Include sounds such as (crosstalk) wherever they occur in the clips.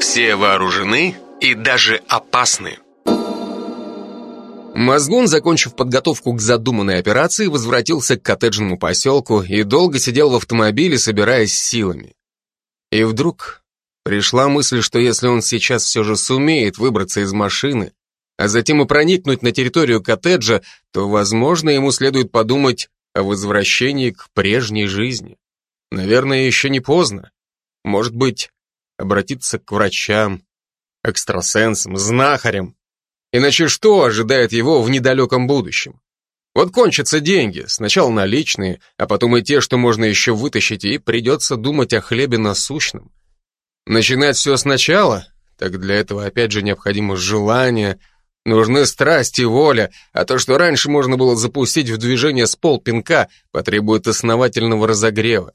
Все вооружены и даже опасны. Мозгун, закончив подготовку к задуманной операции, возвратился к коттеджному поселку и долго сидел в автомобиле, собираясь силами. И вдруг пришла мысль, что если он сейчас все же сумеет выбраться из машины, а затем и проникнуть на территорию коттеджа, то, возможно, ему следует подумать о возвращении к прежней жизни. Наверное, еще не поздно. Может быть, обратиться к врачам, экстрасенсам, знахарям. Иначе что ожидает его в недалеком будущем? Вот кончатся деньги, сначала наличные, а потом и те, что можно еще вытащить, и придется думать о хлебе насущном. Начинать все сначала? Так для этого опять же необходимо желание, нужны страсть и воля, а то, что раньше можно было запустить в движение с полпинка, потребует основательного разогрева.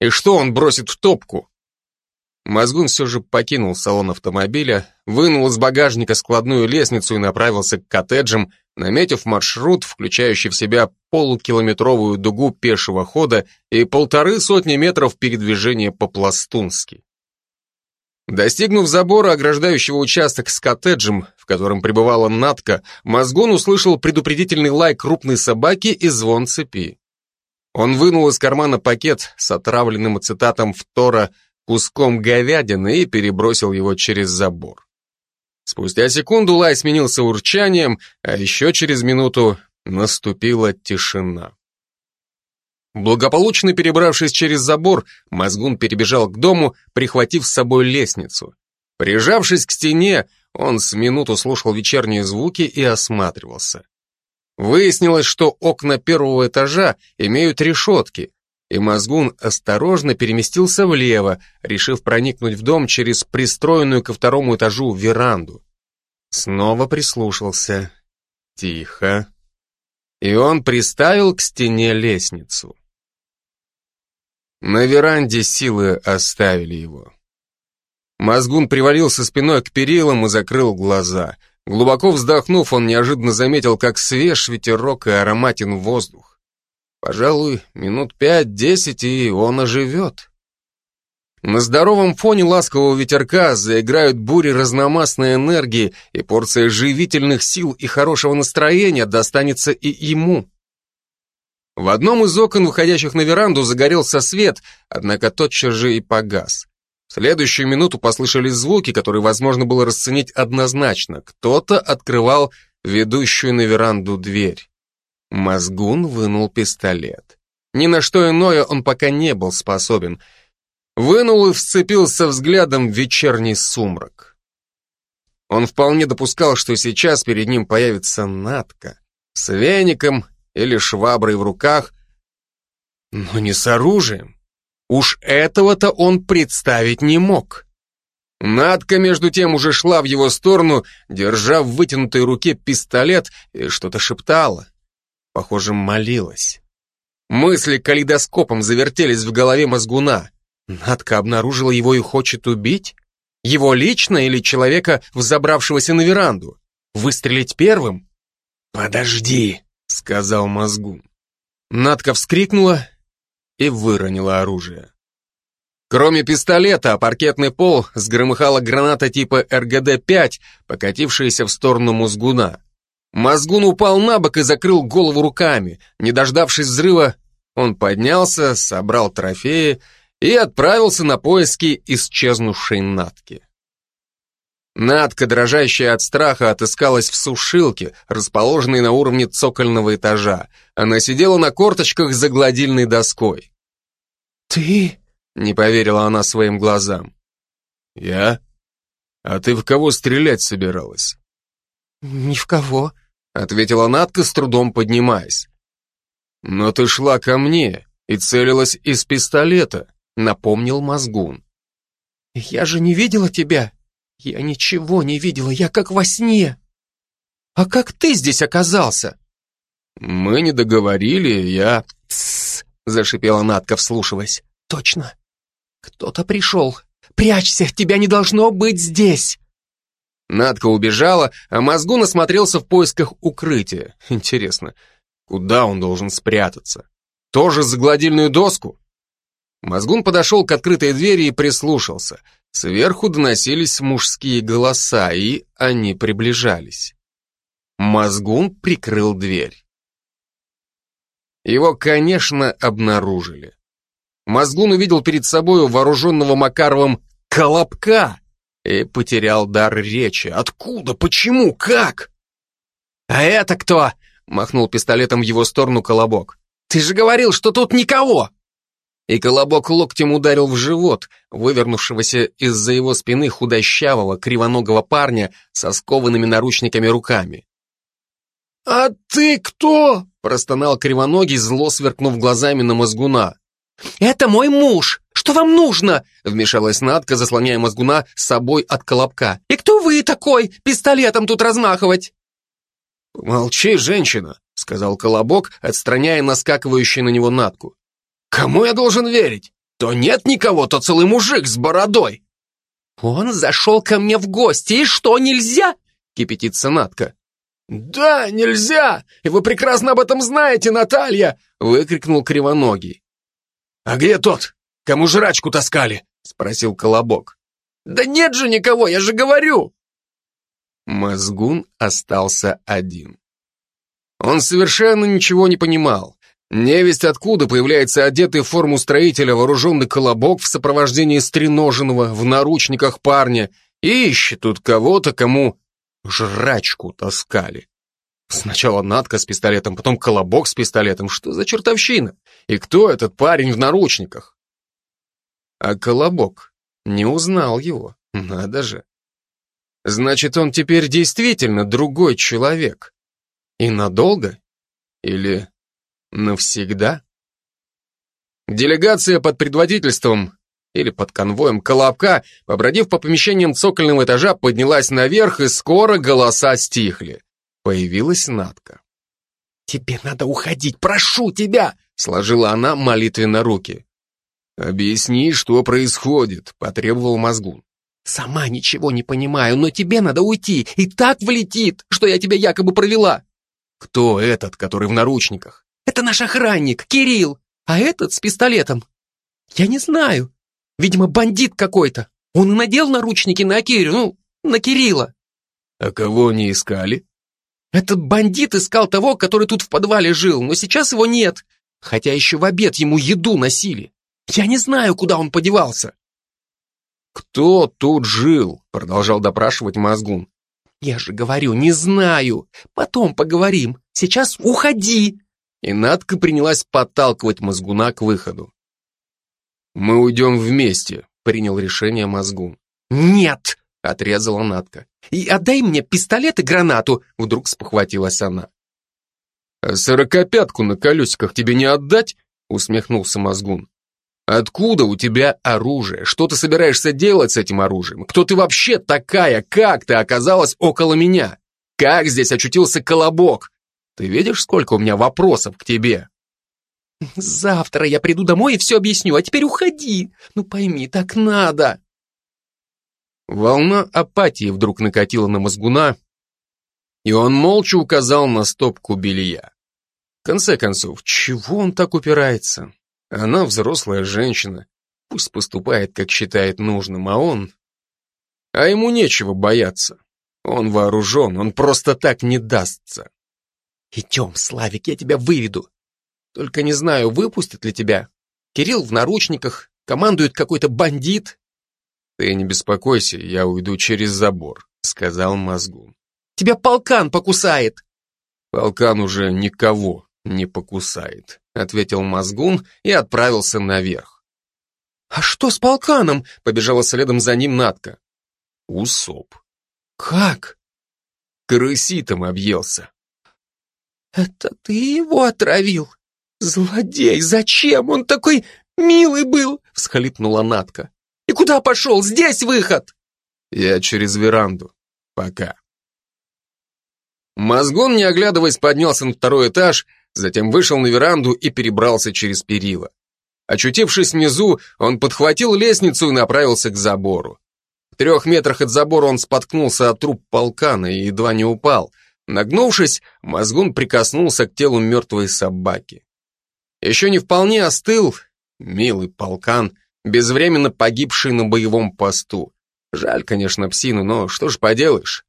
И что он бросит в топку? Мозгун все же покинул салон автомобиля, вынул из багажника складную лестницу и направился к коттеджам, наметив маршрут, включающий в себя полукилометровую дугу пешего хода и полторы сотни метров передвижения по-пластунски. Достигнув забора, ограждающего участок с коттеджем, в котором пребывала Натка, Мозгун услышал предупредительный лай крупной собаки и звон цепи. Он вынул из кармана пакет с отравленным ацетатом фтора куском говядины и перебросил его через забор. Спустя секунду лай сменился урчанием, а еще через минуту наступила тишина. Благополучно перебравшись через забор, Мозгун перебежал к дому, прихватив с собой лестницу. Прижавшись к стене, он с минуту слушал вечерние звуки и осматривался. Выяснилось, что окна первого этажа имеют решетки, и Мозгун осторожно переместился влево, решив проникнуть в дом через пристроенную ко второму этажу веранду. Снова прислушался. Тихо. И он приставил к стене лестницу. На веранде силы оставили его. Мозгун привалился спиной к перилам и закрыл глаза. Глубоко вздохнув, он неожиданно заметил, как свеж ветерок и ароматен воздух. Пожалуй, минут пять-десять, и он оживет. На здоровом фоне ласкового ветерка заиграют бури разномастной энергии, и порция живительных сил и хорошего настроения достанется и ему. В одном из окон, выходящих на веранду, загорелся свет, однако тотчас же и погас. В следующую минуту послышались звуки, которые возможно было расценить однозначно. Кто-то открывал ведущую на веранду дверь. Мозгун вынул пистолет. Ни на что иное он пока не был способен. Вынул и вцепился взглядом в вечерний сумрак. Он вполне допускал, что сейчас перед ним появится Натка с веником или шваброй в руках, но не с оружием. Уж этого-то он представить не мог. Надка, между тем, уже шла в его сторону, держа в вытянутой руке пистолет и что-то шептала похоже, молилась. Мысли калейдоскопом завертелись в голове мозгуна. Надка обнаружила его и хочет убить? Его лично или человека, взобравшегося на веранду? Выстрелить первым? «Подожди», — сказал мозгун. Надка вскрикнула и выронила оружие. Кроме пистолета, паркетный пол сгромыхала граната типа РГД-5, покатившаяся в сторону мозгуна. Мозгун упал на бок и закрыл голову руками. Не дождавшись взрыва, он поднялся, собрал трофеи и отправился на поиски исчезнувшей Натки. Натка, дрожащая от страха, отыскалась в сушилке, расположенной на уровне цокольного этажа. Она сидела на корточках за гладильной доской. «Ты?» — не поверила она своим глазам. «Я? А ты в кого стрелять собиралась?» «Ни в кого», — ответила Натка, с трудом поднимаясь. «Но ты шла ко мне и целилась из пистолета», — напомнил Мозгун. «Я же не видела тебя. Я ничего не видела, я как во сне. А как ты здесь оказался?» «Мы не договорили, я...» «Тссс», — зашипела Натка, вслушиваясь. «Точно. Кто-то пришел. Прячься, тебя не должно быть здесь!» Надка убежала, а Мозгун осмотрелся в поисках укрытия. (laughs) Интересно, куда он должен спрятаться? Тоже за гладильную доску? Мозгун подошел к открытой двери и прислушался. Сверху доносились мужские голоса, и они приближались. Мозгун прикрыл дверь. Его, конечно, обнаружили. Мозгун увидел перед собой вооруженного Макаровым Колобка и потерял дар речи. Откуда? Почему? Как? «А это кто?» — махнул пистолетом в его сторону Колобок. «Ты же говорил, что тут никого!» И Колобок локтем ударил в живот, вывернувшегося из-за его спины худощавого, кривоногого парня со скованными наручниками руками. «А ты кто?» — простонал кривоногий, зло сверкнув глазами на мозгуна. «Это мой муж! Что вам нужно?» — вмешалась Надка, заслоняя мозгуна с собой от колобка. «И кто вы такой, пистолетом тут размахивать?» «Молчи, женщина», — сказал колобок, отстраняя наскакивающую на него Надку. «Кому я должен верить? То нет никого, то целый мужик с бородой». «Он зашел ко мне в гости, и что, нельзя?» — кипятится Надка. «Да, нельзя! И вы прекрасно об этом знаете, Наталья!» — выкрикнул Кривоногий. «А где тот, кому жрачку таскали?» — спросил Колобок. «Да нет же никого, я же говорю!» Мозгун остался один. Он совершенно ничего не понимал. Невесть откуда появляется одетый в форму строителя вооруженный колобок в сопровождении стреноженного в наручниках парня и ищет тут кого-то, кому жрачку таскали. Сначала Надка с пистолетом, потом Колобок с пистолетом. Что за чертовщина? И кто этот парень в наручниках? А Колобок не узнал его. Надо же. Значит, он теперь действительно другой человек. И надолго? Или навсегда? Делегация под предводительством или под конвоем Колобка, побродив по помещениям цокольного этажа, поднялась наверх, и скоро голоса стихли. Появилась Натка. «Тебе надо уходить, прошу тебя!» Сложила она молитвенно руки. «Объясни, что происходит», — потребовал Мозгун. «Сама ничего не понимаю, но тебе надо уйти, и так влетит, что я тебя якобы провела». «Кто этот, который в наручниках?» «Это наш охранник, Кирилл, а этот с пистолетом». «Я не знаю. Видимо, бандит какой-то. Он и надел наручники на Кирю, ну, на Кирилла». «А кого они искали?» Этот бандит искал того, который тут в подвале жил, но сейчас его нет. Хотя еще в обед ему еду носили. Я не знаю, куда он подевался. «Кто тут жил?» — продолжал допрашивать Мозгун. «Я же говорю, не знаю. Потом поговорим. Сейчас уходи!» И Надка принялась подталкивать Мозгуна к выходу. «Мы уйдем вместе», — принял решение Мозгун. «Нет!» — отрезала Надка. «И отдай мне пистолет и гранату!» — вдруг спохватилась она. «А сорокопятку на колесиках тебе не отдать?» — усмехнулся Мозгун. «Откуда у тебя оружие? Что ты собираешься делать с этим оружием? Кто ты вообще такая? Как ты оказалась около меня? Как здесь очутился колобок? Ты видишь, сколько у меня вопросов к тебе?» «Завтра я приду домой и все объясню, а теперь уходи. Ну пойми, так надо!» Волна апатии вдруг накатила на мозгуна, и он молча указал на стопку белья. В конце концов, чего он так упирается? Она взрослая женщина, пусть поступает, как считает нужным, а он... А ему нечего бояться. Он вооружен, он просто так не дастся. «Идем, Славик, я тебя выведу. Только не знаю, выпустят ли тебя. Кирилл в наручниках, командует какой-то бандит, «Ты не беспокойся, я уйду через забор», — сказал Мозгун. «Тебя полкан покусает!» «Полкан уже никого не покусает», — ответил Мозгун и отправился наверх. «А что с полканом?» — побежала следом за ним Натка. «Усоп». «Как?» «Крыситом объелся». «Это ты его отравил? Злодей, зачем? Он такой милый был!» — всхлипнула Натка. И куда пошел? Здесь выход!» «Я через веранду. Пока». Мозгон, не оглядываясь, поднялся на второй этаж, затем вышел на веранду и перебрался через перила. Очутившись внизу, он подхватил лестницу и направился к забору. В трех метрах от забора он споткнулся от труп полкана и едва не упал. Нагнувшись, Мозгун прикоснулся к телу мертвой собаки. Еще не вполне остыл, милый полкан, безвременно погибший на боевом посту. Жаль, конечно, псину, но что ж поделаешь.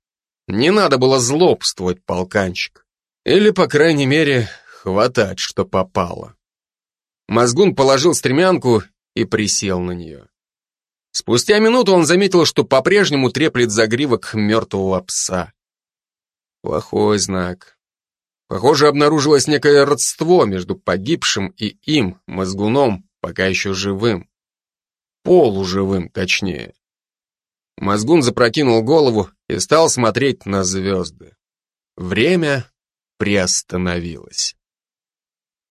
Не надо было злобствовать, полканчик. Или, по крайней мере, хватать, что попало. Мозгун положил стремянку и присел на нее. Спустя минуту он заметил, что по-прежнему треплет загривок мертвого пса. Плохой знак. Похоже, обнаружилось некое родство между погибшим и им, мозгуном, пока еще живым. Полуживым, точнее. Мозгун запрокинул голову и стал смотреть на звезды. Время приостановилось.